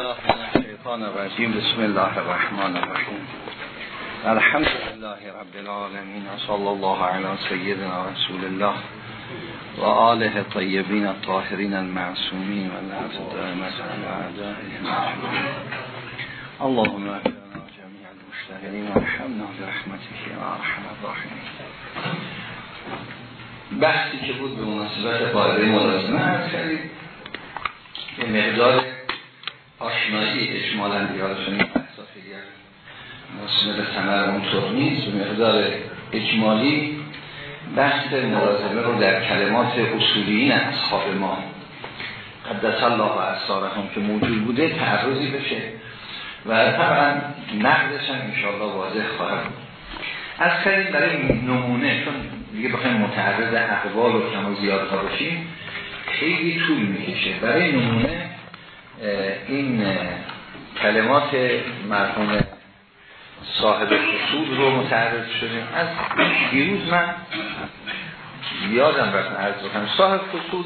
بسم الله الرحمن الرحیم الحمد لله رب العالمین و صلی الله علی سیدنا رسول الله و آله الطیبین الطاهرین المعصومین و لعنت دائمت علی اعدائهم اللهم اغفرنا جميع و ارحمنا برحمتك یا ارحم الراحمین بحثی که بود به مناسبت قاعده ملازمه هست که مقدار آشنایی اجمالا دیارشون این بحثا خیلی مسند ثمر اونطور نیست. به مقدار اجمالی بحث مرازمه رو در کلمات اصولیین اصحاب ما قدس الله و اصارهم که موجود بوده تعرضی بشه و طبعا نقدش هم انشاءالله واضح خواهد بود. از کردیم برای نمونه چون دیگه بخوایم متعرض اقوال و کم و باشیم خیلی طول می‌کشه. برای نمونه این کلمات مرحوم صاحب اصول رو متعرض شدیم. از دیروز من یادم رفت عرض بکنم. صاحب اصول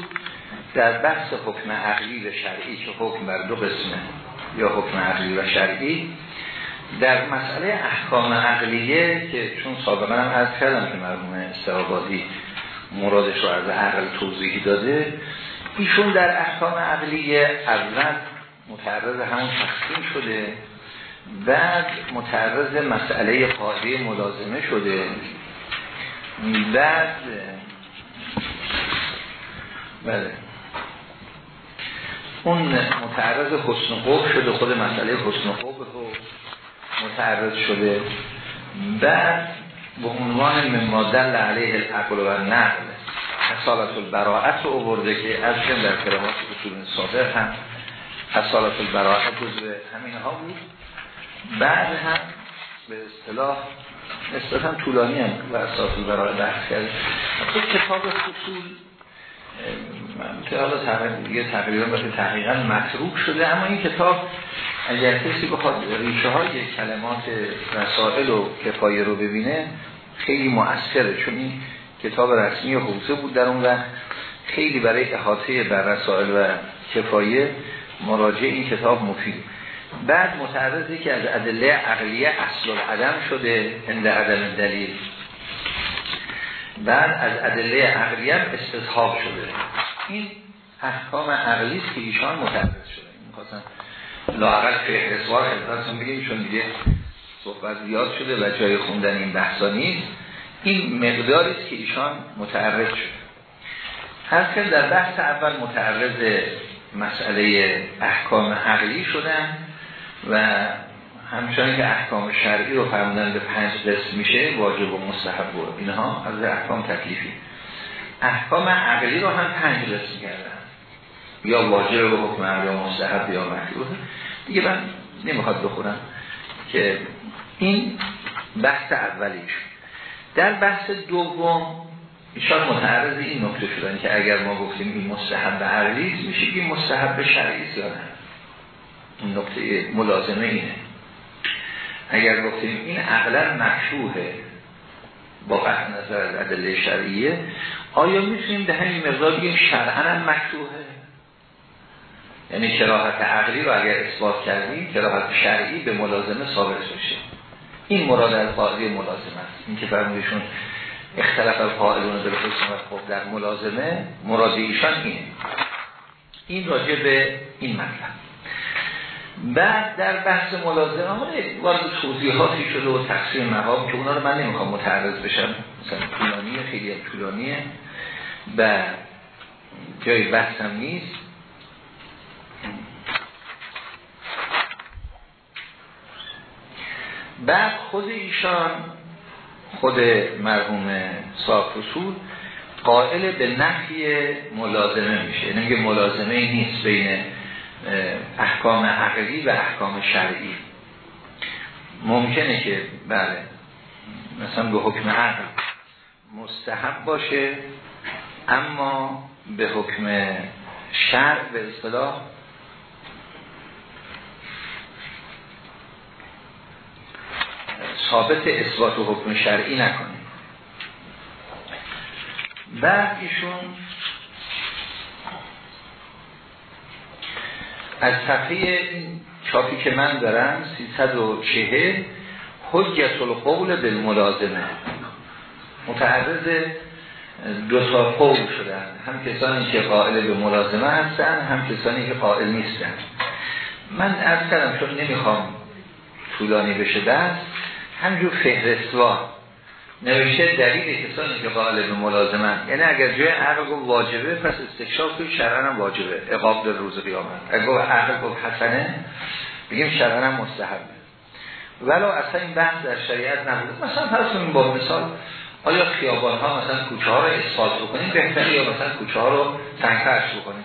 در بحث حکم عقلی و شرعی که حکم بر دو قسمه یا حکم عقلی و شرعی در مسئله احکام عقلیه که چون سابقا هم عرض کردم که مرحوم استرابادی مرادش رو از عقل توضیحی داده ایشون در احکام عقلیه اول متعرض همون تقسیم شده بعد متعرض مسئله قاعده ملازمه شده. بعد بله. اون متعرض حسن قوب شده خود مسئله حسن قوب متعرض شده. بعد به عنوان ممادل علیه العقل و نقل حسالت البراعت رو که از در کلمات اصول صادر هم حسالت البراعت جزو همین ها بود. بعد هم به اصطلاح هم طولانی هم و اساس البراعت بحث کرد خب کتاب اصول که حالا تقریبا تقریبا باشه تحقیقا متروک شده اما این کتاب اگر کسی بخواد ریشه های کلمات رسائل و کفایه رو ببینه خیلی مؤثره چون این کتاب رسمی حوزه بود در اون وقت. خیلی برای احاطه بر رسائل و کفایه مراجع این کتاب مفید. بعد متعرضی که از ادله عقلیه اصل العدم شده اند عدم دلیل. بعد از ادله عقلیه استصحاب شده. این احکام عقلی است که ایشان متعرض شده. این خواستم لاقل فهرستوار خدمتتون بگیم چون دیگه صحبت زیاد شده و جای خوندن این بحثا این مقداری است که ایشان متعرض شده. هر در بحث اول متعرض مسئله احکام عقلی شدن و همچنان که احکام شرعی رو فرمودن به پنج قسم میشه واجب و مستحب و اینها از احکام تکلیفی. احکام عقلی رو هم پنج قسم کردن. یا واجب و حکم یا مستحب یا مکروه دیگه من نمی‌خواد بخورم که این بحث اولیش. در بحث دوم ایشان متعرض این نکته شدن که اگر ما گفتیم این مستحب عقلی میشه این مستحب شرعی یا نه؟ این نکته ملازمه اینه. اگر گفتیم این عقلا مشروحه با قطع نظر از ادله شرعیه آیا می‌تونیم در همین مقدار بگیم شرعا هم یعنی کراهت عقلی رو اگر اثبات کردیم کراهت شرعی به ملازمه ثابت بشه. این مراد از قاعده ملازمه است. این که فرمودشون اختلاف القائلون در حسن خب در ملازمه مراد ایشان اینه. این راجع به این مطلب. بعد در بحث ملازمه ها وارد توضیحاتی شده و تقسیم مقام که اونا رو من نمی‌خوام متعرض بشم. مثلا طولانیه خیلی طولانیه. و جای بحثم نیست. بعد خود ایشان خود مرحوم صاحب رسول قائل به نفی ملازمه میشه. یعنی ملازمه نیست بین احکام عقلی و احکام شرعی. ممکنه که بله. مثلا به حکم عقل مستحب باشه اما به حکم شرع به اصطلاح ثابت اثبات حکم شرعی نکنه. بعد ایشون از صفحه چاپی که من دارم 340 حجت القول بالملازمه. متعرض دو تا قول شدن هم کسانی که قائل به ملازمه هستن هم کسانی که قائل نیستن. من از کردم چون نمی‌خوام طولانی بشه دست همجور فهرستوار نوشته دلیل کسانی که قائل به ملازمه یعنی اگر جای عقل گفت واجبه پس استکشاف توی شرعن هم واجبه. اقاب در روز قیامت. اگر گفت عقل گفت حسنه بگیم شرعن هم مستحبه. ولو اصلا این بحث در شریعت نبود مثلا فرض با مثال آیا خیابان ها مثلا کوچه ها رو اسفالت بکنیم بهتره یا مثلا کوچه ها رو سنگفرش بکنیم؟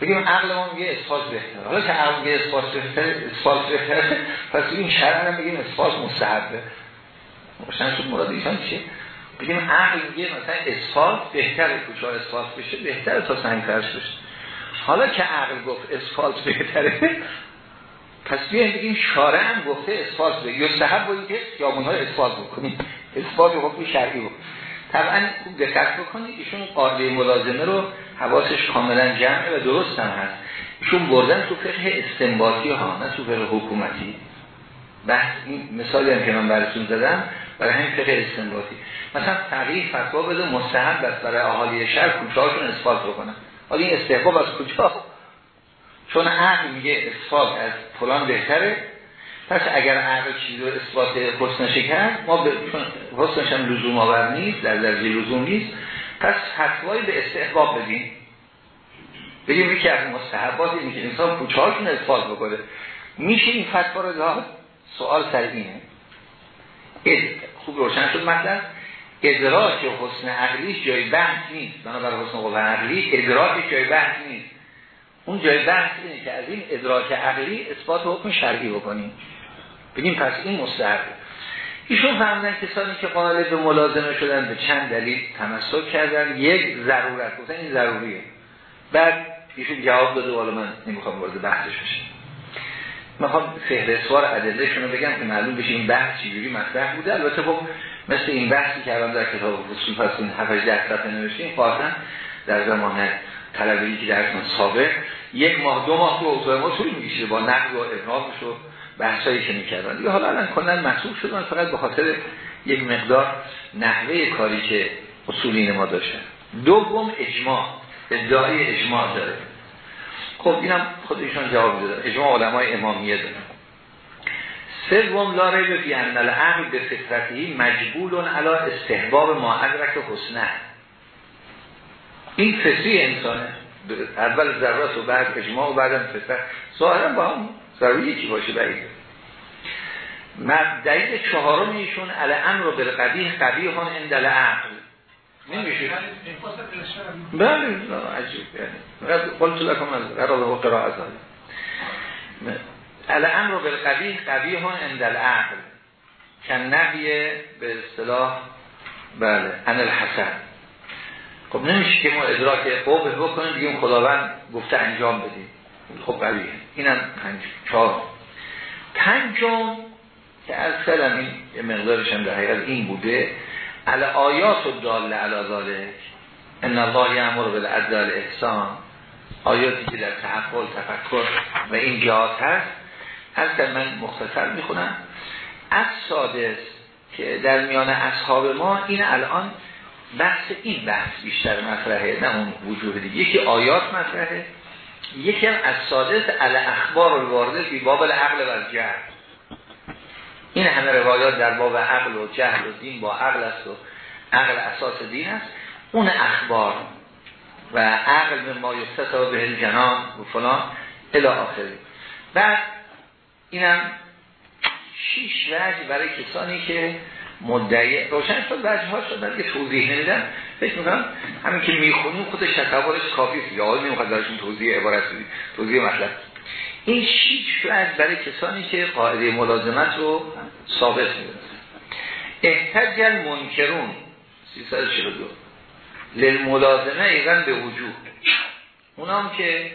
بگیم عقل ما میگه اسفالت بهتره. حالا که عقل میگه اسفالت بهتره بهتره پس این شرعن هم بگیم اسفالت مستحبه. روشن شد مراد ایشان چیه؟ بگیم عقل میگه مثلا اسفالت بهتره. ها اسفالت بشه بهتره تا سنگفرش بشه حالا که عقل گفت اسفالت بهتره پس بیایم بگیم شارع هم گفته اسفالت به یا صحب باید که خیابون های اسفالت بکنیم. اسفالت حکم شرعی بود. طبعا دقت بکنید ایشون قاعده ملازمه رو حواسش کاملا جمعه و درست هم هست. ایشون بردن تو فقه استنباطی ها نه تو فقه حکومتی. بحث این مثالی هم که من براتون زدم برای همین فقه استنباطی. مثلا تغییر فتوا بده مستحب است برای اهالی شهر کوچه هاشون اسفالت بکنن. حالا این استحباب از کجا؟ چون عقل میگه اثبات از فلان بهتره پس اگر عقل چیزی رو اثبات حسنش کرد ما به حسنش هم لزوم آور نیست در درجه لزوم نیست پس فتوایی به استحباب بدیم. بگیم یکی از مستحبات اینه که انسان کوچهاشون اثبات بکنه. میشه این فتوا رو داد؟ سوال سر اینه. خوب روشن شد مطلب. ادراک حسن عقلیش جای بحث نیست. بنابرای حسن قوه عقلی ادراک جای بحث نیست. اون جای بحث اینه که از این ادراک عقلی اثبات حکم شرعی بکنیم. بگیم پس این مستحب. ایشون فهمیدن کسانی که قائل به ملازمه شدن به چند دلیل تمسک کردن. یک ضرورت گفتن این ضروریه. بعد ایشون جواب داده والا من نمی‌خوام وارد بحثش بشم. می‌خوام فهرستوار ادله شونو بگم که معلوم بشه این بحث چجوری مطرح بوده. البته خب مثل این بحثی که الان در کتاب اصول پس این 7 8 صفحه نوشتیم خواستن در زمان طلبی که در سابق یک ماه دو ماه تو اوضاع ما طول میشه با نقد و ابرامش و بحثایی که می‌کردن. دیگه حالا الان کنن محسوب شدن فقط به خاطر یک مقدار نحوه کاری که اصولین ما داشتن. دوم اجماع ادعای اجماع داره. خب اینم خودشون جواب دادن اجماع علمای امامیه دارن سوم لاره به فی ان العقل به فطرتی مجبول علی استحباب ما ادرک حسنه. این فطری انسانه. اول ذرات و بعد اجماع و بعدم فطر ظاهرا با هم ضروری یکی باشه بعیده دلیل چهارم ایشون ال امر به قبیح قبیح هن اندل عقل نمیشه. بله عجیب. یعنی قلت لكم از قرار و قراءت ال امر به قبیح قبیح هن اندل عقل کن نبیه به اصطلاح بله ان الحسن. خب نمیشه که ما ادراک قوه بکنیم بگیم خداوند گفته انجام بدیم. خب قویه اینم پنج چهار. پنجم که از سلم این مقدارش هم در این بوده. علی آیات و داله علی ذالک ان الله یامر بالعدل احسان آیاتی که در تحقل تفکر و این جهات هست. از من مختصر می‌خونم. از سادس که در میان اصحاب ما این الان بحث این بحث بیشتر مطرحه نه اون وجوه دیگه. یکی آیات مطرحه یکی هم از سادس علی اخبار الوارده بی باب العقل و جهل این همه روایات در باب عقل و جهل و دین با عقل است و عقل اساس دین است. اون اخبار و عقل ما و به جنان و فلان الى آخری بعد اینم شیش وجه برای کسانی که مدعی روشن شد. وجه ها شد که توضیح نمیدن فکر می‌کنم همین که می‌خونیم خودش تصورش کافی است یا نمی‌خواد درشون توضیح عبارت بدید توضیح مطلب. این شیش وجه برای کسانی که قاعده ملازمت رو ثابت می‌دونن احتجل منکرون 342 للملازمه ایغن به وجود اونام که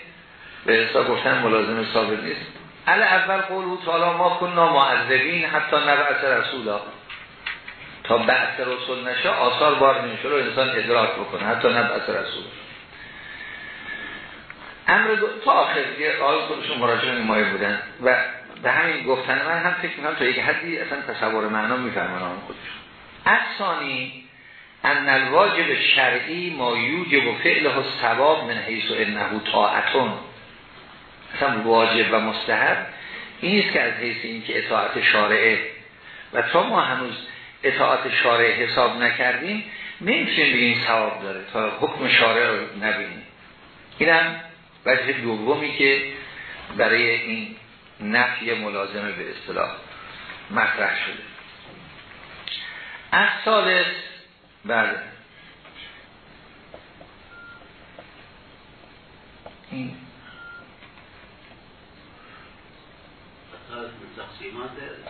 به حساب گفتن ملازمه ثابت نیست. ال اول قول تعالی ما کننا معذبین حتی نبعث رسولا. تا بعث رسول نشه آثار بار نمیشه رو انسان ادراک بکنه حتی نه بعث رسول. امر دو... تا آخر دیگه آقای خودشون مراجعه مایه بودن و به همین گفتن من هم فکر می‌کنم تا یک حدی اصلا تصور معنا میفرمان آن خودشون. اصانی ان الواجب شرعی ما یوجب و فعله ثواب من حیث انه طاعتون. اصلا واجب و مستحب این نیست که از حیث این که اطاعت شارعه. و تا ما هنوز اطاعت شارع حساب نکردیم نمی‌تونیم بگیم ثواب داره تا حکم شارع رو نبینیم. اینم وجه دومی که برای این نفی ملازمه به اصطلاح مطرح شده. از سالس بله. این.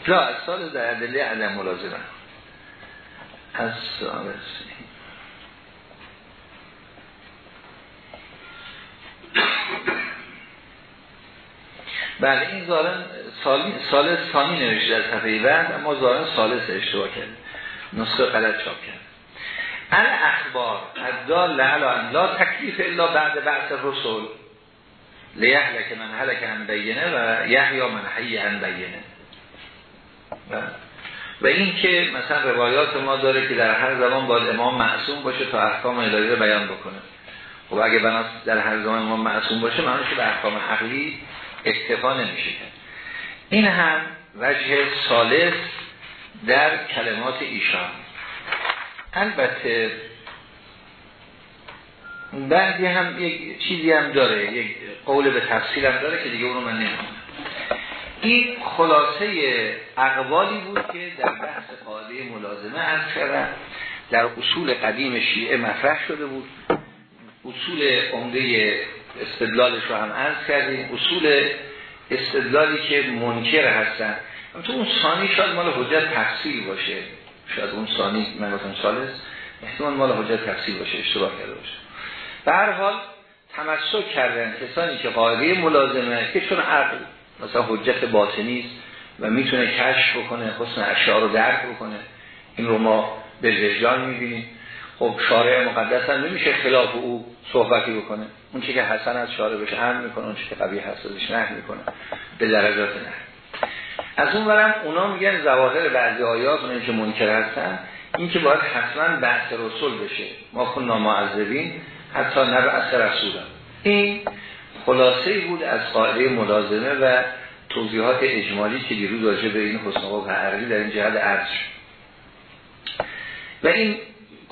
لا از سال در عدله عدم ملازمه. از سال بله این زارن سال ثانی نوشته از صفحه بعد اما زارن سالس اشتباه کرد. نسخه غلط چاپ کرد. ال اخبار از دال لا تکلیف الا بعد بعث رسول لیهلک من هلک هم بینه و یحیا من حی هم بینه. و این که مثلا روایات ما داره که در هر زمان باید امام معصوم باشه تا احکام الهی رو بیان بکنه. خب اگه بناس در هر زمان امام معصوم باشه معنی که به احکام عقلی اکتفا نمیشه این هم وجه سالس در کلمات ایشان. البته بعدی هم یک چیزی هم داره یک قول به تفصیل هم داره که دیگه اونو من نمی‌دونم این خلاصه اقوالی بود که در بحث قاعده ملازمه از کردن در اصول قدیم شیعه مطرح شده بود. اصول عمده استدلالش رو هم عرض کردیم. اصول استدلالی که منکر هستن. تو اون ثانی شاید مال حجت تفصیل باشه. شاید اون ثانی من گفتم سالس احتمال مال حجت تفصیل باشه اشتباه کرده باشه. به هر حال تمسک کردن کسانی که قاعده ملازمه که چون عقل مثلا حجت باطنی است و می‌تونه کشف بکنه حسن اشعار رو درک بکنه این رو ما به وجدان می‌بینیم. خب شارع مقدس هم نمیشه خلاف او صحبتی بکنه. اون چی که حسن از شارع بشه هم می‌کنه. اون چی که قبیه هست ازش نه می‌کنه. به درجات نه از اون برم اونا میگن زواهر بعضی آیات اونایی که منکر هستن این که باید حتما بحث رسول بشه. ما کن نامعذبین حتی نبعث رسول این خلاصه بود از قاعده ملازمه و توضیحات اجمالی که دیروز راجع به این حسن و در این جهت عرض و این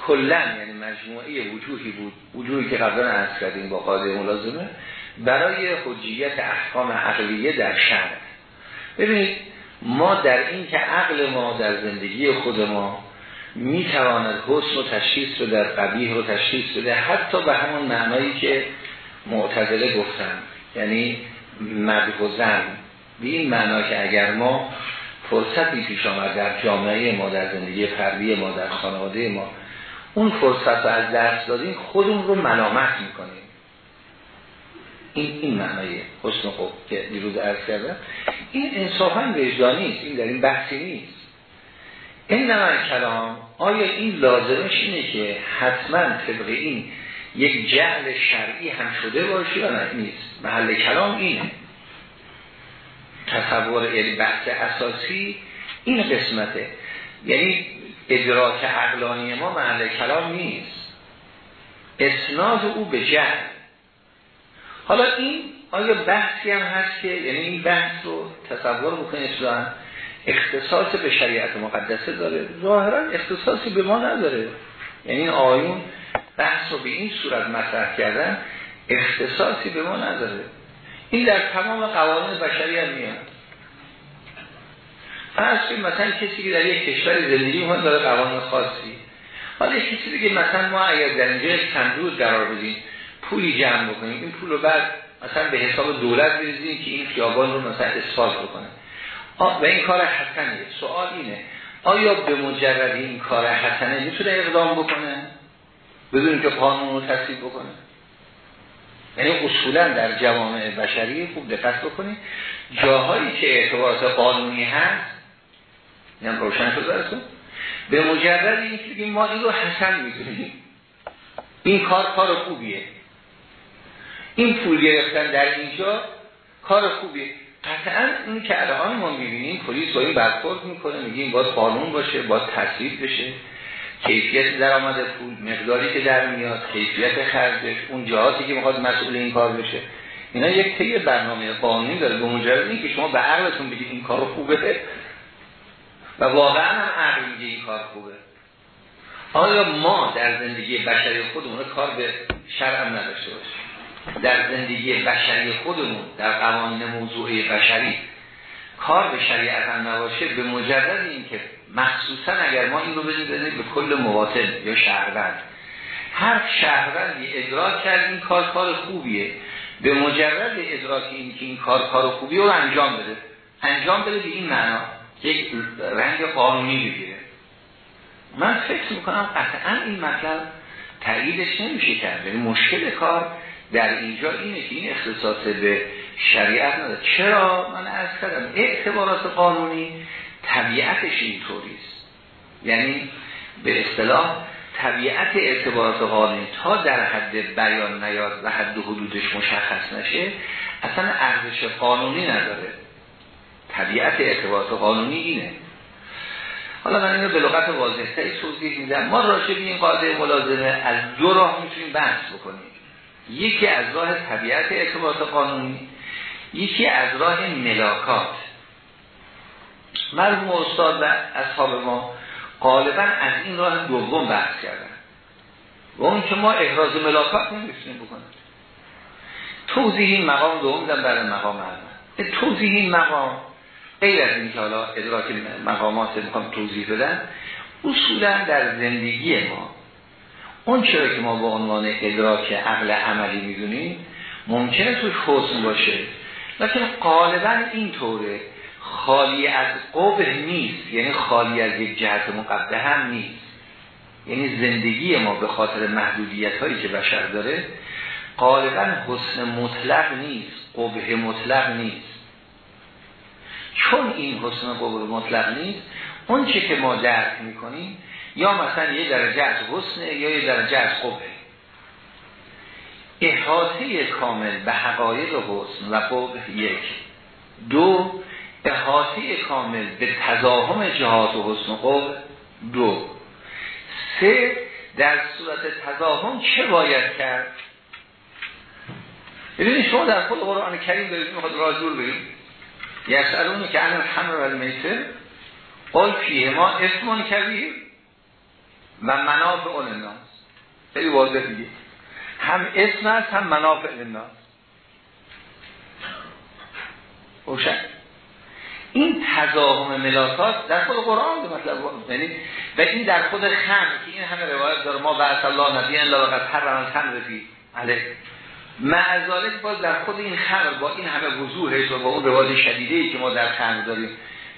کلن یعنی مجموعه وجوهی بود وجوهی که قبلا عرض کردیم با قاعده ملازمه برای حجیت احکام عقلیه در شرع ببینید ما در این که عقل ما در زندگی خود ما می‌تواند حسن و تشخیص رو در قبیه رو تشخیص بده حتی به همون معنایی که معتدله گفتن یعنی مرد و زن به این معنا که اگر ما فرصتی پیش آمد در جامعه ما در زندگی فردی ما در خانواده ما اون فرصت رو از دست دادیم خودمون رو ملامت می‌کنیم. این این معنای حسن خوب که دیروز عرض کردم. این انصافا وجدانی است این در این بحثی نیست. این نمر کلام آیا این لازمش اینه که حتما طبق این یک جعل شرعی هم شده باشه یا نه؟ نیست. محل کلام اینه. تصور یعنی بحث اساسی این قسمته. یعنی ادراک عقلانی ما محل کلام نیست. اسناد او به جهل. حالا این آیا بحثی هم هست که یعنی این بحث رو تصور بکنید اصلا اختصاص به شریعت مقدسه داره؟ ظاهرا اختصاصی به ما نداره. یعنی آیون بحث رو به این صورت مطرح کردن اختصاصی به ما نداره. این در تمام قوانین بشری هم میاد. فرض مثلا کسی که در یک کشور زندگی هم داره قوانین خاصی. حالا کسی دیگه مثلا ما اگر در اینجا صندوق قرار بدیم پولی جمع بکنیم این پول رو بعد مثلا به حساب دولت بریزیم که این خیابان رو مثلا اثبات بکنه. و این کار حسنیه سوال اینه آیا به مجرد این کار حسنه می‌تونه اقدام بکنه؟ بدون که قانون رو تصویب بکنه. یعنی اصولا در جوامع بشری خوب دقت بکنید. جاهایی که اعتبارات قانونی هست اینم روشن شد براتون. به مجرد این که ما این رو حسن می‌دونیم. این کار کار خوبیه. این پول گرفتن در اینجا کار خوبی قطعا این که الان ما می‌بینیم پلیس با این برخورد می‌کنه میگه این باید قانون باشه باید تصویب بشه. کیفیت درآمد پول مقداری که در میاد کیفیت خرجش اون جهاتی که می‌خواد مسئول این کار بشه. اینا یک طی برنامه قانونی داره. به مجرد این که شما به عقلتون بگید این کار خوبه و واقعا هم عقل میگه این کار خوبه. آیا ما در زندگی بشری خودمون کار به شرع نداشته باشیم؟ در زندگی بشری خودمون در قوانین موضوعی بشری کار به شریعت هم نباشه به مجرد این که مخصوصا اگر ما این رو بدیم به کل مواطن یا شهروند. هر شهروندی ادراک کرد این کار کار خوبیه. به مجرد ادراک این که این کار کار خوبیه رو انجام بده. انجام بده به این معنا. یک رنگ قانونی بگیره. من فکر می‌کنم قطعا این مطلب تاییدش نمیشه کرد. یعنی مشکل کار در اینجا اینه که این اختصاص به شریعت نداره. چرا؟ من از کردم اعتبارات قانونی طبیعتش اینطوریست. یعنی به اصطلاح طبیعت اعتبارات قانونی تا در حد بیان نیاد و حد حدودش مشخص نشه اصلا ارزش قانونی نداره. طبیعت اعتبارات قانونی اینه. حالا من اینو به لغت واضح تایی توضیح میدم. ما راجع به این قاعده ملازمه از دو راه می‌تونیم بحث بکنیم. یکی از راه طبیعت اعتبارات قانونی یکی از راه ملاکات مرحوم استاد و اصحاب ما غالبا از این راه دوم بحث کردن. و اون که ما احراز ملاکات نمی‌تونیم بکنیم. توضیح این مقام دوم دم برای مقام اول. توضیح این مقام غیر از این که حالا ادراک مقامات می‌خوام توضیح بدن اصولا در زندگی ما اون چرا که ما با عنوان ادراک عقل عملی می‌دونیم ممکنه توش حسن باشه. لیکن غالبا اینطوره. خالی از قبه نیست. یعنی خالی از یک جهت مقبه هم نیست. یعنی زندگی ما به خاطر محدودیت هایی که بشر داره غالبا حسن مطلق نیست. قبه مطلق نیست. چون این حسن قبه مطلق نیست اون چه که ما درک می‌کنیم یا مثلا یه درجه از حسن یا یه درجه از قبه احاطه کامل به حقایق حسن و قبه یک. دو احاطه کامل به تضاهم جهات و حسن و قبه دو. سه در صورت تضاهم چه باید کرد؟ ببینید شما در خود قرآن کریم دارید می‌خواد راجور یسالونی که الان همه و المیتر قل فیه ما اسمون کبیر و منافع الناس خیلی واضح دیگه هم اسم است هم منافع الناس روشن. این تضاهم ملاکات در خود قرآن به مطلب یعنی و این در خود خم که این همه روایت داره. ما بعد الله نبی الله وقت هر رمان خم رفی علیه. معذالک باز در خود این خمر با این همه وضوحش و با اون روایت شدیده ای که ما در خمر داریم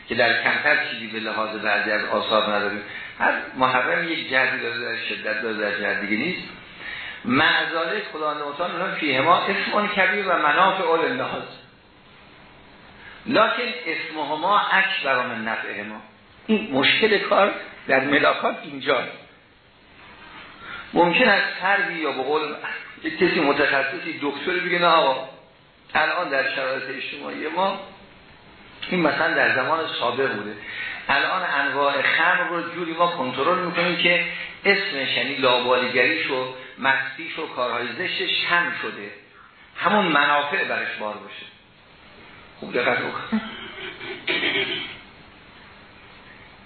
که در کمتر چیزی به لحاظ بعضی از آثار نداریم. هر محرم یک جهدی داره در شدت داره در جهد دیگه نیست. معذالک خدا نمتان اونها فیه ما اسمان کبیر و منافع الناس. لکن اسمهما اکبر من نفعه ما. این مشکل کار در ملاکات اینجاست. ممکن است فردی یا به قول یک کسی متخصصی دکتری بگه نه آقا الان در شرایط اجتماعی ما این مثلا در زمان سابق بوده. الان انواع خمر رو جوری ما کنترل می‌کنیم که اسمش یعنی لابالیگریش و مستیش و کارهای زشتش هم شده. همون منافع برش بار باشه. خوب دقت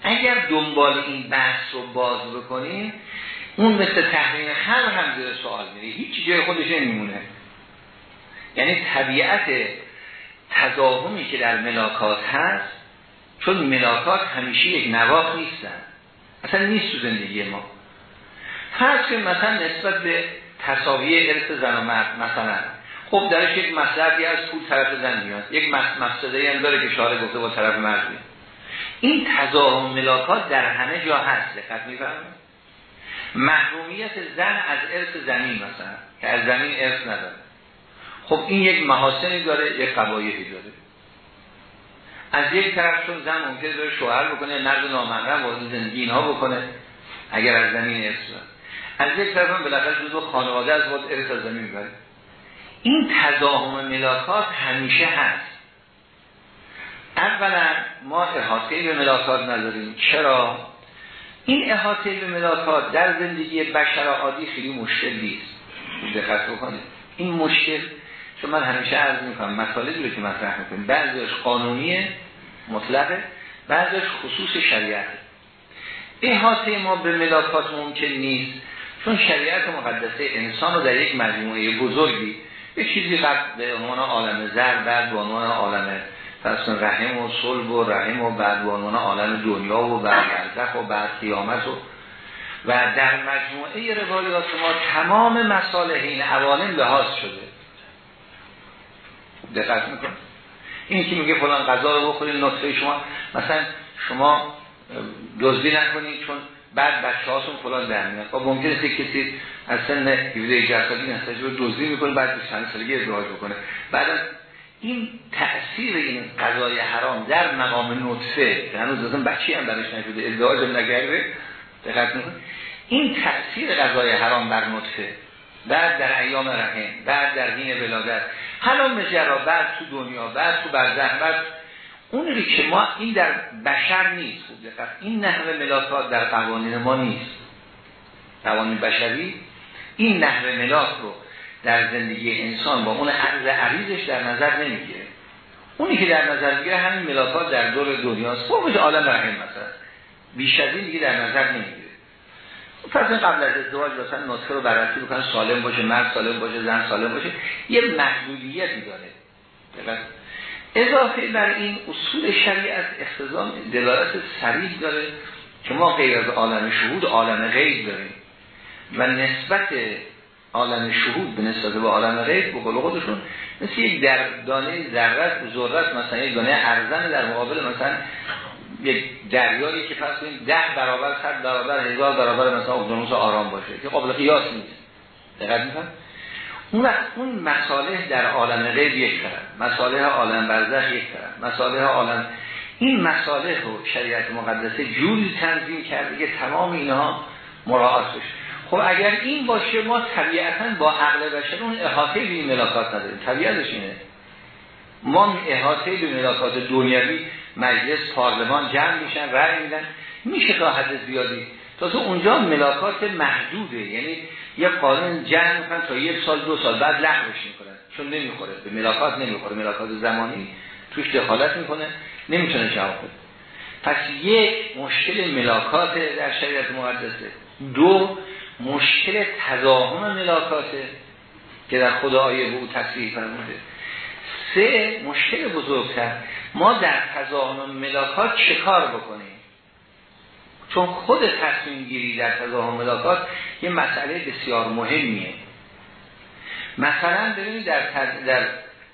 اگر دنبال این بحث رو باز بکنیم اون مثل تحریم خمر هم زیر سوال میره. هیچ جای خودش نمیمونه. یعنی طبیعت تضاهمی که در ملاکات هست چون ملاکات همیشه یک نواق نیستن. اصلا نیست تو زندگی ما. فرض که مثلا نسبت به تصاوی ارث زن و مرد مثلا. خب درش یک مصدری از پول طرف زن میاد. یک مصدری هم داره که شاره گفته با طرف مرد میاد. این تضاهم ملاکات در همه جا هست. دقت می‌فهمید محرومیت زن از ارث زمین مثلا که از زمین ارث نداره. خب این یک محاسنی داره یک قبایهی داره. از یک طرف چون زن ممکنه داره شوهر بکنه مرد نامحرم وارد زندگی اینها بکنه اگر از زمین ارث از یک طرف هم بالاخره جزو خانواده از وارد ارث از زمین می‌بره. این تضاهم ملاکات همیشه هست. اولا ما احاطه به ملاکات نداریم. چرا؟ این احاطه به ملاکات در زندگی بشر عادی خیلی مشکل نیست. دقت بکنید. این مشکل چون من همیشه عرض می‌کنم مطالبی رو که مطرح می‌کنیم. بعضیش قانونیه مطلقه. بعضیش خصوص شریعت احاطه ما به ملاکات ممکن نیست چون شریعت مقدسه انسان رو در یک مجموعه بزرگی یه چیزی قبل به عنوان عالم زر بعد به عنوان عالم فرسون رحم و صلب و رحم و بعد عالم دنیا و بعد و بعد قیامت و و در مجموعه روایات ما تمام مسائل این عوالم لحاظ شده. دقت میکن این که میگه فلان غذا رو بخورید نطفه شما مثلا شما دزدی نکنید چون بعد بچه هاتون فلان در میاد. خب ممکنه کسی از سن 17 جسدی نساجی رو دزدی می‌کنه بعد چند سالگی ازدواج بکنه. بعد این تأثیر این غذای حرام در مقام نطفه هنوز اصلا بچی هم درش نشده ازدواج هم نگرده دقت این تأثیر غذای حرام بر نطفه بعد در ایام رحم بعد در دین ولادت حالا مجرا بعد تو دنیا بعد تو برزن بعد اون که ما این در بشر نیست این نحوه ملاکات در قوانین ما نیست. قوانین بشری این نحوه ملاک رو در زندگی انسان با اون عرض عریضش در نظر نمی‌گیره. اونی که در نظر می‌گیره همین ملاکات در دور دنیاست فوقش عالم رحم مثلا بیش از این دیگه در نظر نمی‌گیره. فرض قبل از ازدواج مثلا نطفه رو بررسی بکنن سالم باشه مرد سالم باشه زن سالم باشه یه محدودیتی داره. اضافه بر این اصول شریعت اختزام دلالت سریح داره که ما غیر از عالم شهود عالم غیب داریم. و نسبت عالم شهود به نسبت به عالم غیب به قول خودشون مثل یک در دانه ذرت ذرت مثلا یک دانه ارزن در مقابل مثلا یک دریایی که پس ده برابر صد برابر هزار برابر مثلا اقیانوس آرام باشه که قابل قیاس نیست. دقت می‌کنم اون اون مصالح در عالم غیب یک طرف مصالح عالم برزخ یک طرف مصالح عالم این مصالح رو شریعت مقدسه جوری تنظیم کرده که تمام اینها مراعات بشه. خب اگر این باشه ما طبیعتا با عقل بشر اون احاطه به این ملاکات نداریم. طبیعتش اینه. ما احاطه به ملاکات دنیوی مجلس پارلمان جمع میشن رأی میدن. میشه تا حد زیادی. تا تو اونجا ملاکات محدوده. یعنی یه قانون جمع می‌کنن تا یک سال دو سال بعد لغوش می‌کنن. چون نمی‌خوره. به ملاکات نمی‌خوره. ملاکات زمانی توش دخالت می‌کنه. نمی‌تونه جواب بده. پس یک مشکل ملاکات در شریعت مقدسه. دو مشکل تضاهم ملاکاته که در خدای به او تصریح فرموده. سه مشکل بزرگتر ما در تضاهم ملاکات چه کار بکنیم؟ چون خود تصمیم گیری در تضاهم ملاکات یه مسئله بسیار مهمیه. مثلا ببینید در, در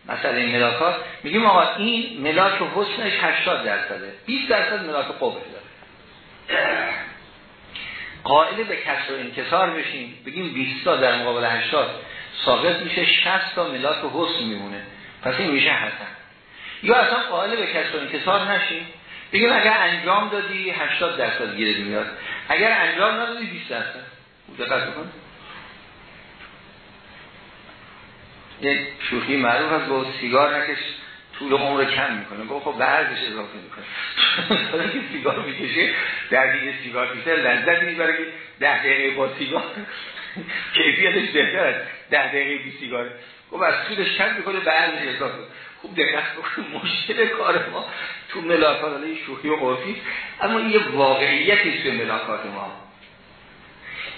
مسئله ملاکات میگیم آقا این ملاک حسنش 80 درصده 20 درصد ملاک قبه داره قائل به کسر و انکسار بشیم. بگیم 20 تا در مقابل 80 ثابت میشه 60 تا ملاک حسن میمونه. پس این میشه حسن. یا اصلا قائل به کسر و انکسار نشیم. بگیم اگر انجام دادی 80 درصد گیره میاد. اگر انجام ندادی 20 درصد. دقت بکن. یک شوخی معروف از با سیگار نکش. طول عمر کم می‌کنه. گفت خب بعضش اضافه می‌کنه. که سیگار می‌کشه در دیگه سیگار میشه لذت می‌بره که ده دقیقه با سیگار. کیفیتش بهتر ده دقیقه بی سیگار گفت از طولش کم می‌کنه بعضش اضافه. خوب دقت بکنه مشکل کار ما تو ملاکات علیه شوخی و عرفی اما یه واقعیتی توی ملاکات ما.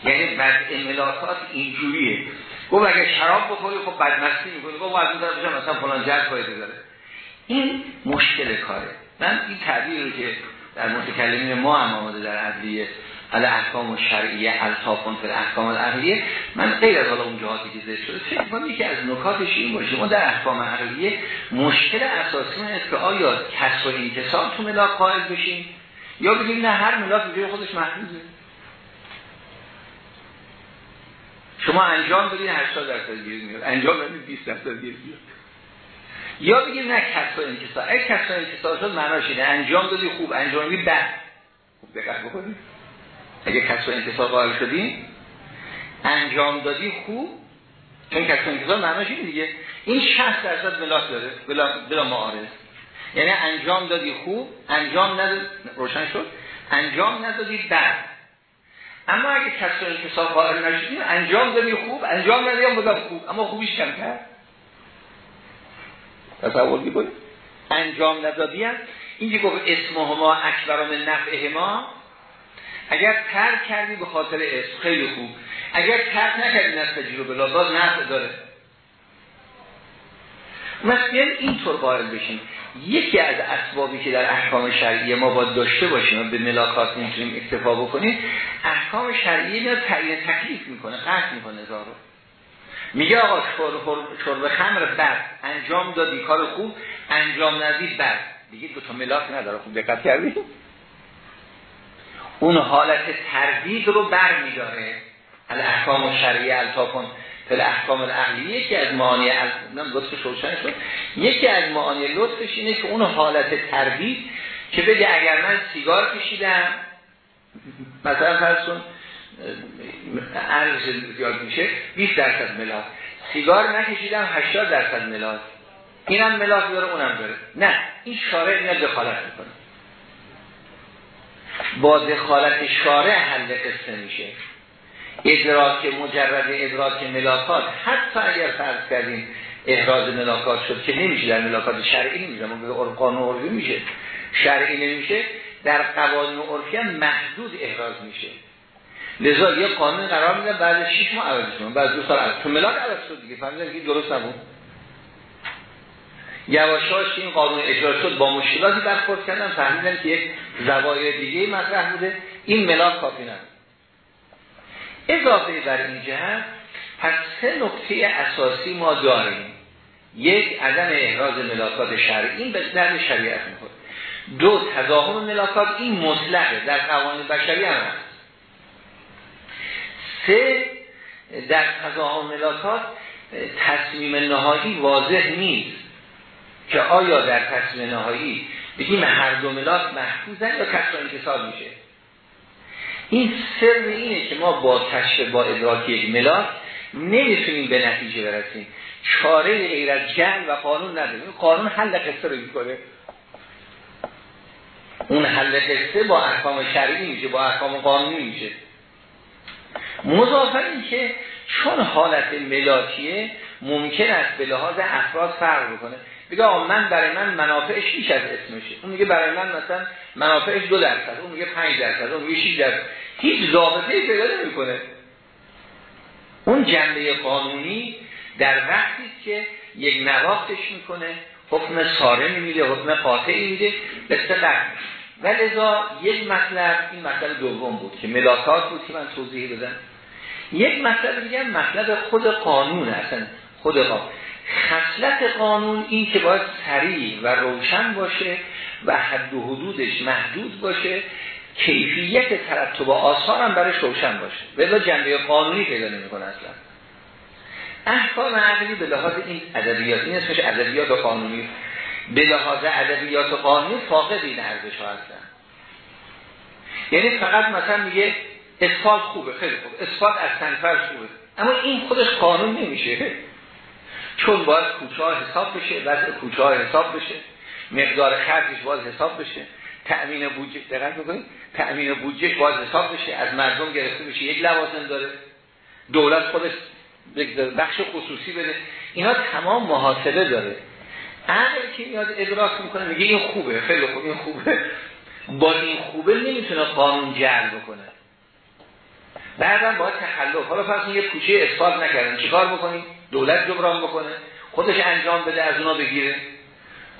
یعنی وضع ملاکات اینجوریه. گفت اگه شراب بخوری خب بدمستی می‌کنی. گفت از اون طرف مثلا فلان جد فایده داره. این مشکل کاره. من این تعبیر رو که در متکلمین ما هم آمده در عدلیه علی احکام و شرعیه الطافون فر احکام العقلیه من غیر از حالا اون جهاتی که ذکر شده فکر کنم که از نکاتش این باشه. ما در احکام عقلیه مشکل اساسی من است که آیا کسب و انتصال تو ملاک قائل بشیم یا بگیم نه هر ملاک به خودش محدوده. شما انجام بدید 80 درصد گیر میاد. انجام بدید 20 درصد گیر میاد. یا بگیم نه کسب و انتصال اگه کسب و انتصال شد معناش اینه. انجام دادی خوب انجام دادی بد. خوب دقت بکنید اگه کسب و انتصال قائل شدیم انجام دادی خوب. چون کسر انکسار معناش این دیگه. این 60 درصد ملاک داره بلا, بلا معارض. یعنی انجام دادی خوب انجام نداد روشن شد. انجام ندادی بد. اما اگه کسر انکسار قائل نشدیم انجام دادی خوب انجام ندادی هم خوب. اما خوبیش کم کرد تصور کنید انجام ندادی هم اینجا گفت اسمهما اکبر من نفعه ما اگر ترک کردی به خاطر اسم خیلی خوب. اگر ترک نکردی نفع رو بلا باز نفع داره. مثلا اینطور قائل بشیم. یکی از اسبابی که در احکام شرعی ما باید داشته باشیم و به ملاکات می‌تونیم اکتفا بکنیم احکام شرعی میاد تعیین تکلیف می‌کنه قطع می‌کنه زارو. میگه آقا شرب خمر بد. انجام دادی کار خوب. انجام ندی بد. دیگه دو تا ملاک نداره. خوب دقت کردی؟ اون حالت تردید رو بر میداره احکام شرعی التاکن فل احکام العقلی. یکی از معانی لطف شد. یکی از معانی لطفش اینه که اون حالت تردید که بگه اگر من سیگار کشیدم مثلا فرض ارز زیاد میشه 20 درصد ملاک سیگار نکشیدم 80 درصد ملاک اینم ملاک داره اونم داره. نه این شارع میاد دخالت می‌کنه. با دخالت شارع حل قصه میشه. ادراک مجرد ادراک ملاکات حتی اگر فرض کردیم احراز ملاکات شد که نمیشه در ملاکات شرعی نمیشه به قانون عرفی میشه. شرعی نمیشه در قوانین عرفی هم محدود احراز میشه. لذا یه قانون قرار میده بعد 6 ماه عوض شد بعد دو سال تو ملاک عوض شد دیگه. فهمیدن که درست نبود. یواشاش این قانون اجرا شد با مشکلاتی برخورد کردن. فهمیدن که یک زوایای دیگه مطرح بوده. این ملاک کافی نبود. اضافه بر این جهت پس سه نکته اساسی ما داریم. یک عدم احراز ملاکات شرعی. این به درد شریعت می‌خواد دو تضاهم ملاکات این مطلقه. در قوانین بشری هم هست. سه در تضاهم ملاکات تصمیم نهایی واضح نیست که آیا در تصمیم نهایی بگیم هر دو ملاک محفوظن یا کسر انتصال میشه. این سر اینه که ما با کشف با ادراک یک ملاک نمی‌تونیم به نتیجه برسیم. چاره غیر از جهل و قانون نداریم. قانون حل قصه رو می‌کنه. اون حل قصه با احکام شرعی میشه با احکام قانونی میشه. مضافر این که چون حالت ملاکیه ممکن است به لحاظ افراد فرق بکنه. بگه من برای من منافعش بیش از اسمشه. اون میگه برای من مثلا منافعش دو درصد اون میگه پنج درصد اون میگه 6 درصد. هیچ ضابطه پیدا نمی‌کنه. اون جنبه قانونی در وقتی که یک نواختش می‌کنه حکم ساره میده حکم قاطعی میده به سقر و یک مطلب این مطلب دوم بود که ملاکات بود که من توضیح بدم. یک مطلب دیگه مطلب خود قانون اصلا خود قانون خصلت قانون این که باید سریع و روشن باشه و حد و حدودش محدود باشه کیفیت ترتب آثار هم برش روشن باشه. ولی جنبه قانونی پیدا نمی‌کنه اصلا. احکام عقلی به لحاظ این ادبیات این اسمش ادبیات قانونی به لحاظ ادبیات قانونی فاقد این ارزش ها هستن. یعنی فقط مثلا میگه اصفاد خوبه خیلی خوب. اصفاد از سنفرش خوبه. اما این خودش قانون نمیشه. چون باید کوچه حساب بشه وضع کوچه حساب بشه. مقدار خرجش باید حساب بشه. تأمین بودجه دقیق بکنید. تأمین بودجه باید حساب بشه. از مردم گرفته بشه. یک لوازم داره. دولت خودش بخش خصوصی بده. اینا تمام محاسبه داره. عقل که میاد ادراک می‌کنه میگه این خوبه. خیلی خوب این خوبه. با این خوبه نمی‌تونه قانون جعل بکنه. بعدم باید تخلف. حالا فرض یه کوچه اثبات نکردن. چیکار بکنیم؟ دولت جبران بکنه. خودش انجام بده از اونا بگیره.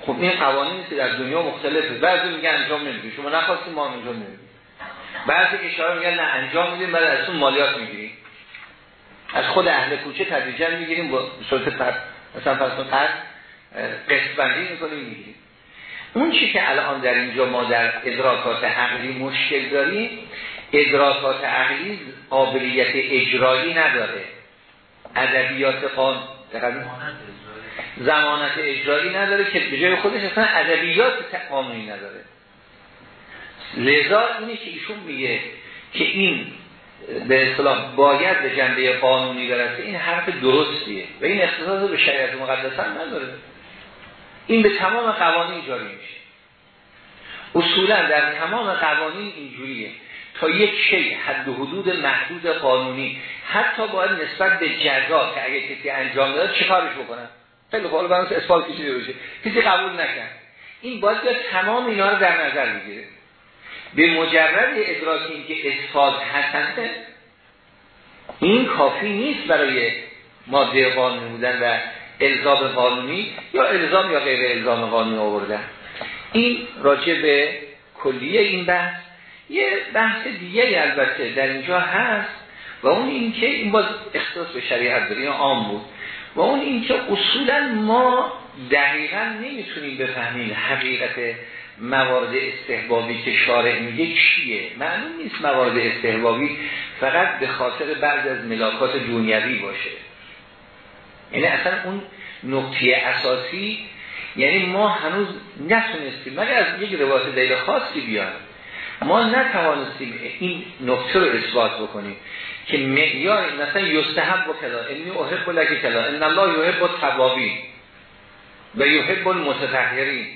خب این قوانین که در دنیا مختلفه. بعضی میگن انجام نمیدیم. شما نخواستیم ما انجام نمیدیم. بعضی کشورها میگن نه انجام میدیم بعد از اون مالیات می‌گیریم. از خود اهل کوچه تدریجا می‌گیریم. با صورت پر مثلا فرض قرض قسط بندی می‌کنیم می‌گیریم. اون چی که الان در اینجا ما در ادراکات عقلی مشکل داریم ادراکات عقلی قابلیت اجرایی نداره. ادبیات قان زمانت اجرایی نداره که به جای خودش اصلا ادبیات قانونی نداره. لذا اینه که ایشون میگه که این به اصطلاح باید به جنبه قانونی برسه این حرف درستیه و این اختصاص به شریعت مقدسه نداره. این به تمام قوانین جاری میشه. اصولا در تمام قوانین اینجوریه. تا یک شی حد و حدود محدود قانونی. حتی باید نسبت به جزا که اگه کسی انجام داد چه کارش بکنن خیلی خوب برای اثبات کشیده بشه کسی قبول نکرد. این باید تمام اینا رو در نظر بگیره. به مجرد ادراک این که اثبات حسنه این کافی نیست برای ماده قانونی بودن و الزام قانونی یا الزام یا غیر الزام قانونی آوردن. این راجع به کلیه این بحث. یه بحث دیگه البته در اینجا هست و اون این که این باز اختصاص به شریعت داره عام بود. و اون این که اصولا ما دقیقا نمی‌تونیم بفهمیم حقیقت موارد استحبابی که شارع میگه چیه. معلوم نیست موارد استحبابی فقط به خاطر بعض از ملاکات دنیوی باشه. یعنی اصلا اون نقطه اساسی یعنی ما هنوز نتونستیم مگر از یک روایت دلیل خاصی بیاد ما نتوانستیم این نقطه رو اثبات بکنیم که معیار مثلا یستحب و کلا اینی احب لک کلا ان الله یحب التوابین و یحب المتطهرین.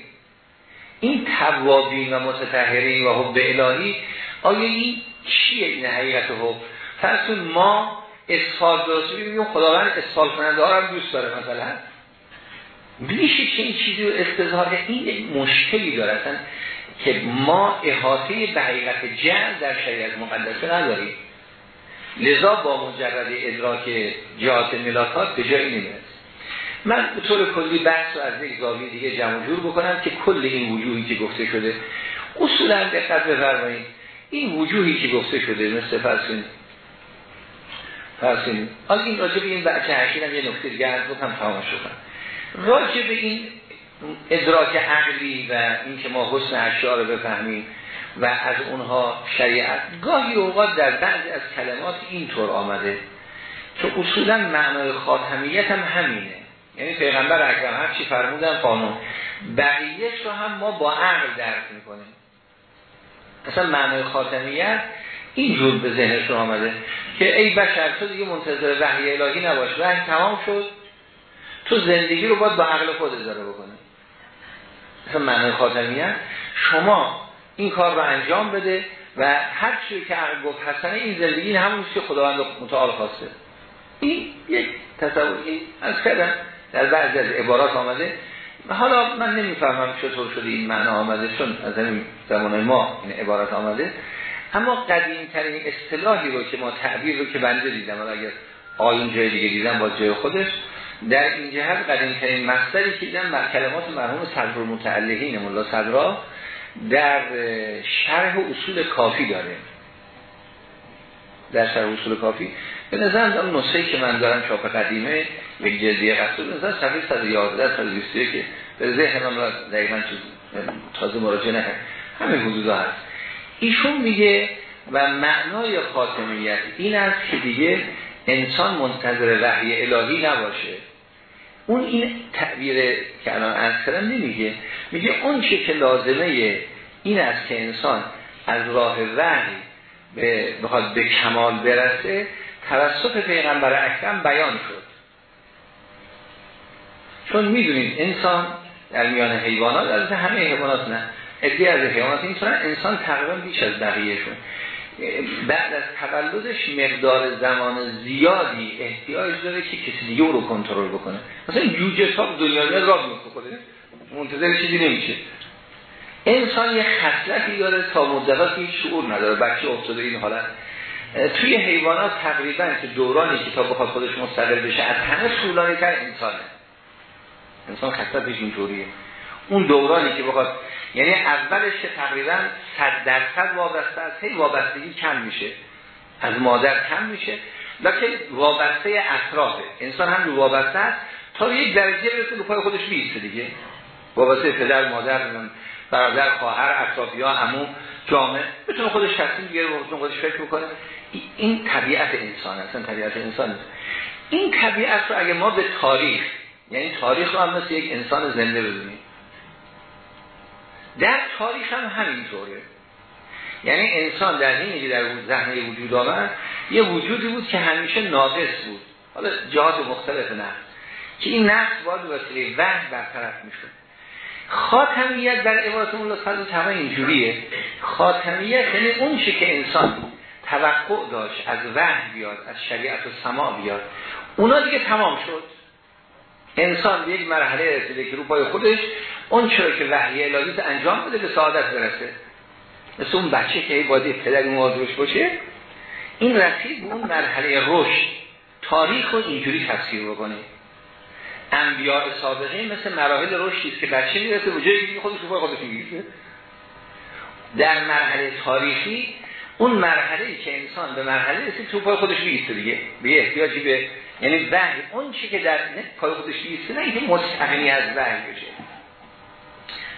این توابین و متطهرین و حب الهی آیا این چیه این حقیقت حب؟ فرسون ما اصحال درست بگیم خداوند اصحال کننده ها هم دوست داره مثلا. میشه که این چیزی رو اختزار این مشکلی داره. که ما احاطه به حقیقت جمع در شریعت مقدسه نداریم. لذا با مجرد ادراک جهات ملاکات به جایی نمی‌رسه من به طور کلی بحث رو از یک زاویه دیگه جمع جور بکنم که کل این وجوهی که گفته شده اصولا دقت بفرمایید. این وجوهی که گفته شده مثل فرسین فرسین حالا این راجع به این بچه هم یه نکته دیگه از بکنم تمام شدن راجع به این ادراک عقلی و اینکه ما حسن اشیاء رو بفهمیم و از اونها شریعت. گاهی اوقات در بعضی از کلمات اینطور آمده که اصولا معنای خاتمیت هم همینه. یعنی پیغمبر اکرم هر چی فرمودن قانون. بقیهش رو هم ما با عقل درک می‌کنیم. اصلا معنای خاتمیت اینجور به رو آمده که ای بشر تو دیگه منتظر وحی الهی نباش. وحی تمام شد. تو زندگی رو باید با عقل خود اداره بکنه مثلا معنای خاتمیت شما این کار رو انجام بده و هر چیزی که عقل گفت حسنه این زندگی همون که خداوند متعال خواسته. این یک تصوری از کردم. در بعضی از عبارات آمده. حالا من نمی‌فهمم چطور شده این معنا آمده چون از این زمان ما این عبارت آمده. اما قدیم ترین اصطلاحی رو که ما تعبیر رو که بنده دیدم اگر آیون جای دیگه دیدم با جای خودش در این جهت قدیم ترین مصدری که دیدم بر کلمات مرحوم صدر متعلقین مولا صدرا در شرح اصول کافی داره. در شرح اصول کافی. به نظر اون نسخه که من دارم چاپ قدیمه یک جلدی قصد به نظر صفحه 111 تا که به ذهن من دقیقا تازه مراجعه نکرد همه حدود هست. ایشون میگه و معنای خاتمیت این است که دیگه انسان منتظر وحی الهی نباشه. اون این تعبیر که الان از کردم نمیگه. میگه اون چه که لازمه این است که انسان از راه وحی بخواد به کمال برسه توسط پیغمبر اکرم بیان شد. چون می‌دونید انسان در میان حیوانات از همه حیوانات نه. ادی از حیوانات این انسان تقریبا بیش از بقیهشون. بعد از تولدش مقدار زمان زیادی احتیاج داره که کسی دیگه رو کنترل بکنه. مثلا جوجه تا دنیا را میفته خوده منتظر چیزی نمیشه. انسان یه خصلتی داره تا مدت هیچ شعور نداره. بچه افتاده این حالت. توی حیوانات تقریبا که دورانی که تا بخواد خودش مستقل بشه از همه طولانی تر انسانه. انسان خصلتش اینطوریه. اون دورانی که بخواد یعنی اولش تقریبا صد درصد وابسته است هی وابستگی کم میشه. از مادر کم میشه. لکن وابسته اطرافه. انسان هم وابسته است تا یک درجه برسه رو پای خودش بیسته دیگه. وابسته پدر مادر برادر خواهر اطرافیا عمو جامعه. بتونه خودش تصمیم بگیره و خودش فکر بکنه. این طبیعت انسان اصلا طبیعت انسان این طبیعت رو اگه ما به تاریخ یعنی تاریخ رو هم مثل یک انسان زنده بدونیم. در تاریخ هم همینطوره. یعنی انسان در این که در ذهن وجود آمد یه وجودی بود که همیشه ناقص بود. حالا جهات مختلف نه که این نقص باید وسیله وحی برطرف می‌شد. خاتمیت در عبارت الله صلی تمام اینجوریه. خاتمیت یعنی اون که انسان توقع داشت از وحی بیاد از شریعت و سما بیاد. اونا دیگه تمام شد. انسان به یک مرحله رسیده که رو پای خودش اون چرا که وحی الهی انجام بده به سعادت برسه. مثل اون بچه که باید پدر موازوش باشه این رسید به اون مرحله رشد تاریخ رو اینجوری تفسیر بکنه. انبیاء سابقه مثل مراحل رشدی است که بچه می‌رسه به جایی خودش رو خودش می‌گیره. در مرحله تاریخی اون مرحله ای که انسان به مرحله رسید تو پای خودش میسته دیگه. به احتیاجی به یعنی وحی اون چی که در پای خودش میسته نه اینکه مستقنی از وحی بشه.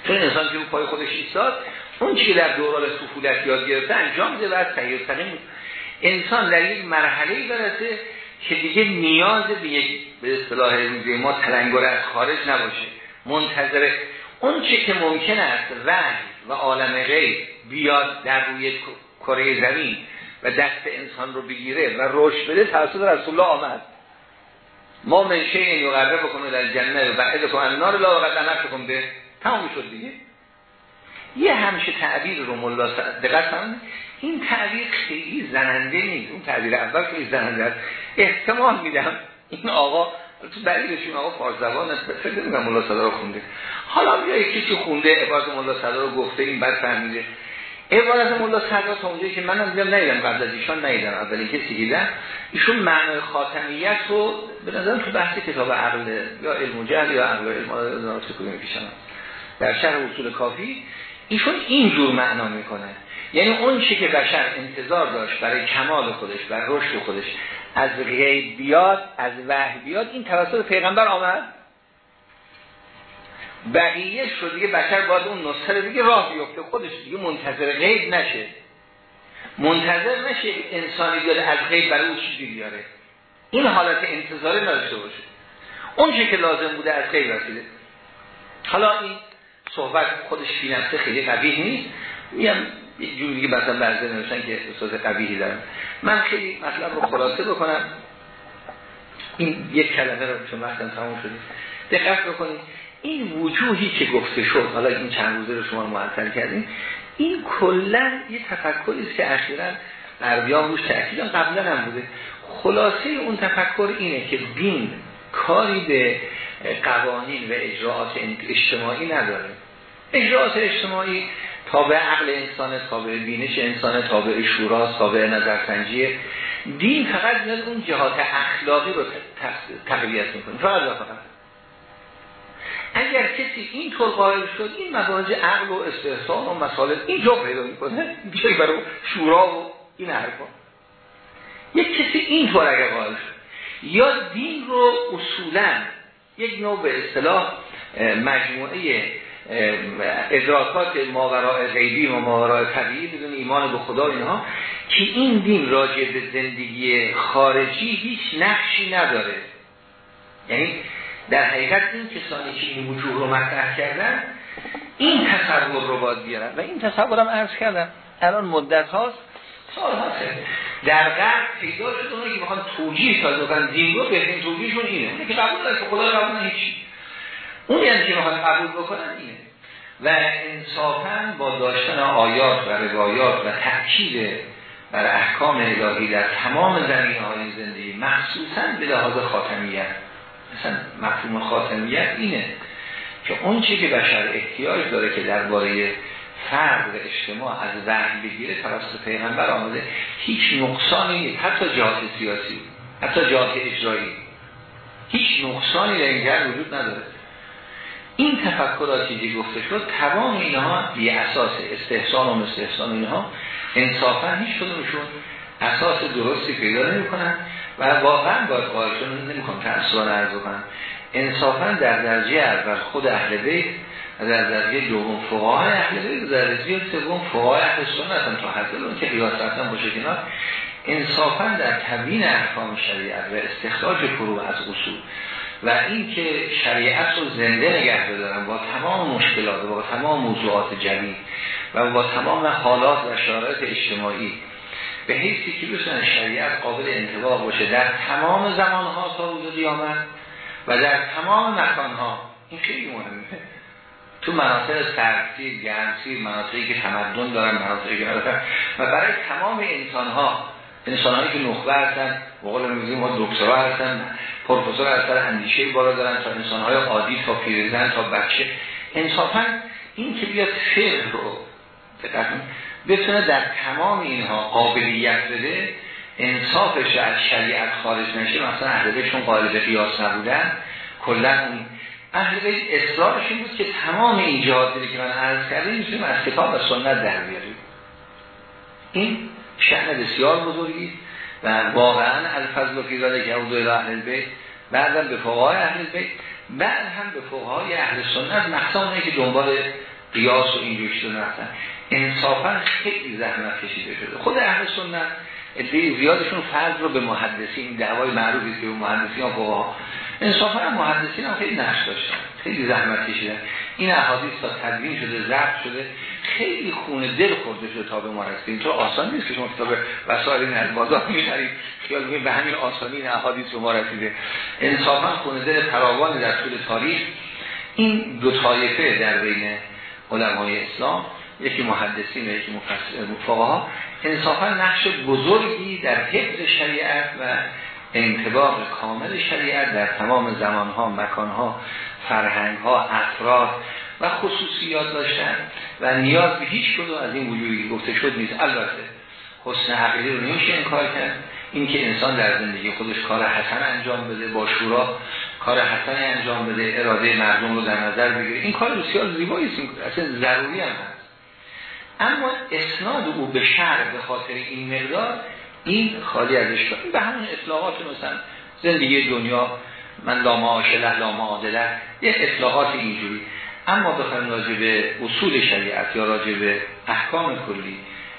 چون انسان که پای خودش ایستاد اون چی که در دوران طفولت یاد گرفته انجام بده و از انسان در یک مرحله برسه که دیگه نیاز به یک به اصطلاح روزی ما تلنگر از خارج نباشه. منتظر اون چی که ممکن است وحی و عالم غیب بیاد در روی کره زمین و دست انسان رو بگیره و رشد بده توسط رسول الله آمد. ما منشه این یقرب بکنه در جنه و بعد کنه نار لا وقت نفسکم به. تمام شد دیگه. یه همیشه تعبیر رو ملا دقت این تعبیر خیلی زننده نیست. اون تعبیر اول خیلی زننده است. احتمال میدم این آقا تو دلیلش آقا فارس زبان است. فکر نمی‌کنم ملا صدا رو خونده. حالا یا کسی خونده؟ عبارت ملا صدا رو گفته. این بعد فهمیده. عبارت ملا صدا تا اونجایی که منم دیدم ندیدم قبل از ایشان ندیدم. اولین کسی دیدم. ایشون معنای خاتمیت رو به نظرم تو بحث کتاب عقل یا علم جهل یا عقل علم در شرح اصول کافی ایشون اینجور معنا می‌کنه. یعنی اون چی که بشر انتظار داشت برای کمال خودش برای رشد خودش از غیب بیاد از وحی بیاد این توسط پیغمبر آمد. بقیه شد دیگه بشر باید اون نسخه دیگه راه بیفته خودش دیگه منتظر غیب نشه. منتظر نشه انسانی بیاد از غیب برای اون چیزی بیاره. این حالت انتظاری نداشته باشه. اون که لازم بوده از غیب رسیده حالا این صحبت خودش فی خیلی قبیه نیست. میگم یه جوری که مثلا بعضی نوشتن که استاد قبیهی دارن. من خیلی مطلب رو خلاصه بکنم. این یک کلمه رو چون وقتم تمام شدید دقت بکنید. این وجوهی که گفته شد حالا این چند روزه رو شما معطل کردیم این کلا یه تفکری است که اخیرا غربیان روش تاکید قبلا هم بوده. خلاصه اون تفکر اینه که دین کاری به قوانین و اجراعات اجتماعی نداره. اجراعات اجتماعی تابع عقل انسان تابع بینش انسان تابع شورا تابع نظرسنجی. دین فقط میاد اون جهات اخلاقی رو تقویت می‌کنه. فقط فقط. اگر کسی این طور قائل شد این مباحث عقل و استحسان و مسائل اینجا پیدا می‌کنه. بیشتر برای شورا و این حرفا. یک کسی این طور اگر قائل یا دین رو اصولا یک نوع به اصطلاح مجموعه ادراکات ماورای غیبی و ماورای طبیعی بدون ایمان به خدا اینها که این دین راجع به زندگی خارجی هیچ نقشی نداره. یعنی در حقیقت این کسانی که این وجود رو مطرح کردن این تصور رو باید بیارن. و این تصورم عرض کردم الان مدت هاست در غرب پیدا شد اونایی که می‌خوان توجیه سازه کنن دین رو بهترین توجیهشون اینه. اونه که قبول داره خدا قبول هیچ اون یعنی که می‌خوان قبول بکنن اینه. و انصافا با داشتن آیات و روایات و تأکید بر احکام الهی در تمام زمین های زندگی مخصوصا به لحاظ خاتمیت. مثلا مفهوم خاتمیت اینه که اون چی که بشر احتیاج داره که درباره فرد و اجتماع از وحی بگیره توسط پیغمبر آمده هیچ نقصانی نیست. حتی جهات سیاسی حتی جهات اجرایی هیچ نقصانی در این وجود نداره. این تفکراتی که گفته شد تمام اینها بی اساس استحسان و مستحسان اینها انصافا هیچ کدومشون اساس درستی پیدا نمی کنن و واقعا باید قائلشون نمی کنم تأثیران عرض کنم انصافا در درجه اول خود اهل بیت در درجه دوم فقهای اهل بیت در درجه سوم فقهای اهل سنت تا حد اون که قیاس رفتن باشه کنار. انصافا در تبیین احکام شریعت و استخراج فروع از اصول و این که شریعت رو زنده نگه بدارن با تمام مشکلات و با تمام موضوعات جدید و با تمام حالات و شرایط اجتماعی به حیثی که بسیدن شریعت قابل انتباه باشه در تمام زمانها تا روز قیامت و در تمام مکانها. این خیلی مهمه. تو مناطق سرسیر، گرمسیر، مناطقی که تمدن دارن مناطقی که دارن و برای تمام انسان ها انسان هایی که نخبه هستن بقول میگیم ما دکترا هستن پروفسور هستن اندیشه بالا دارن تا انسان های عادی تا پیرزن تا بچه. انصافا این که بیاد فقه رو بتونه در تمام اینها قابلیت بده انصافش از شریعت خارج نشه. مثلا اهل بیتشون قائل به قیاس نبودن کلا اهل بیت اصرارش این بود که تمام این جهاتی که من عرض کردم می‌تونیم از کتاب و سنت در بیاریم. این شأن بسیار بزرگی و واقعا الفضل و فیزاده که اول اهل بیت بعدم به فقهای اهل بیت بعد هم به فقهای اهل سنت مخصوصا که دنبال قیاس و این شده رفتن. انصافا خیلی زحمت کشیده شده. خود اهل سنت ادعای زیادشون فرض رو به محدثین دعوای معروفی که به ها فقها انصافا محدثین هم خیلی نقش داشتن. خیلی زحمت کشیدن. این احادیث تا تدوین شده ضبط شده خیلی خونه دل خورده شده تا به ما رسید تو آسان نیست که شما کتاب وسائل این از بازار می‌خرید خیال به همین آسانی این احادیث به ما رسیده. انصافا خونه دل فراوان در طول تاریخ. این دو طایفه در بین علمای اسلام یکی محدثین و یکی مفقها انصافا نقش بزرگی در حفظ شریعت و انتباق کامل شریعت در تمام زمانها مکانها فرهنگها افراد و خصوصیات داشتن و نیاز به هیچ کدوم از این وجودی گفته شد نیست. البته حسن عقلی رو نمیشه انکار کرد. این که انسان در زندگی خودش کار حسن انجام بده با شورا کار حسن انجام بده اراده مردم رو در نظر بگیره این کار بسیار زیبایی است. اصلا ضروری هم هست. اما اسناد او به شهر به خاطر این مقدار این خالی از اشکال به همون اطلاقات مثلا زندگی دنیا من لا معاشله لا معادله یه اطلاقات اینجوری. اما بخوایم راجع به اصول شریعت یا راجع به احکام کلی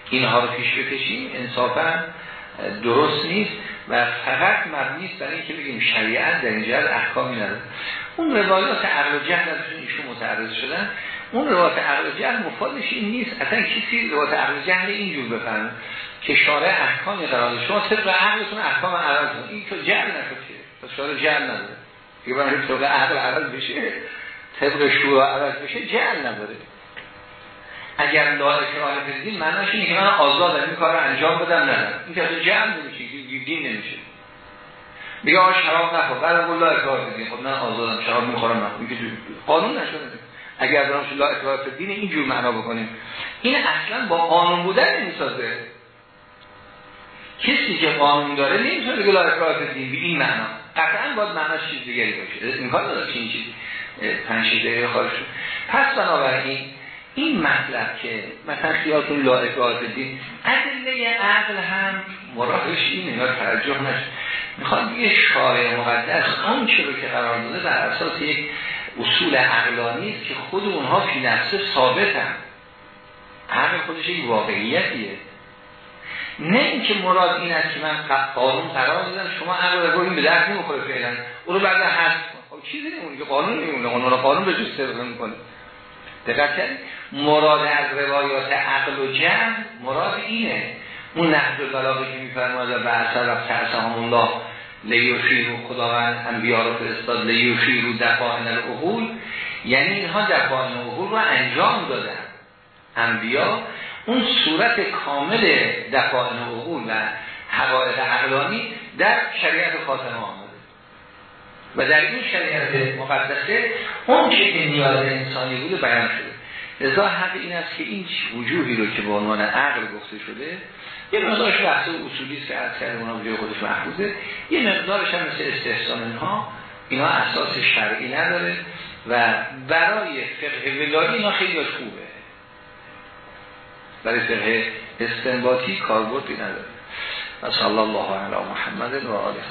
اینها رو پیش بکشیم انصافا درست نیست و فقط مبنی است برای اینکه بگیم شریعت در اینجا احکامی نداره. اون روایات عقل و جهل ایشون متعرض شدن اون روایات عقل و جهل مفادش این نیست. اصلا کسی روایات عقل و جهل اینجور بفهمه. که شارع احکامی قرار شما طبق عقلتون احکام عرض این تو جهل نکنه تا شارع جهل نداره که برای طبق عقل عرض بشه. طبق شورا عرض بشه جهل نداره اگر لا اکراه فی معناش اینه که من آزادم این کار رو انجام بدم نه این که جمع نمیشه دین نمیشه. میگه آقا شراب نخور. بعد لا اکراه فی خب من آزادم شراب می‌خورم نه میگه قانون نشده. اگر دارم لا اکراه فی دین اینجور معنا بکنیم. این اصلا با قانون بودن نمی‌سازه. کسی که قانون داره نمی‌تونه بگه لا اکراه دین به این معنا. قطعا باید معناش چیز دیگری باشه. این کار داره چین چیزی. پنج دقیقه خارج شد. پس بنابراین این مطلب که مثلا خیالتون لا اکراه دین ادله عقل هم مرادش اینه یا توجه نشه. می‌خواد یه شارع مقدس آن رو که قرار داده بر اساس یک اصول عقلانی است که خود اونها فی نفسه ثابتن. عقل خودش یک واقعیتیه. نه اینکه مراد این است که من قانون قرار دادم شما عقل رو این به درد نمی‌خوره فعلا. او رو بعد حذف خب چیزی نمونه که قانون نمیمونه. قانون قانون به جز سر می‌کنه. دقت مراد از روایات عقل و جمع مراد اینه. اون نهج البلاغه که میفرماید و اثر رفت ترسهم الله لیوشیرو خداوند انبیا رو فرستاد لیوشیرو دفاعن العقول یعنی اینها دفاعن العقول رو انجام دادن. انبیا اون صورت کامل دفاعن العقول و حقایق عقلانی در شریعت خاتمه آمده. و در این شریعت مقدسه اون که نیاز انسانی بود بیان شده. لذا حق این است که این وجوهی رو که به عنوان عقل گفته شده یه مقدارش بحث اصولی است که از کرده اونا بجای خودش محفوظه. یه مقدارش هم مثل استحسان اینها اینا اساس شرعی نداره و برای فقه ولایی اینا خیلی خوبه. برای فقه استنباطی کاربردی نداره. و صلی الله علی محمد و آله.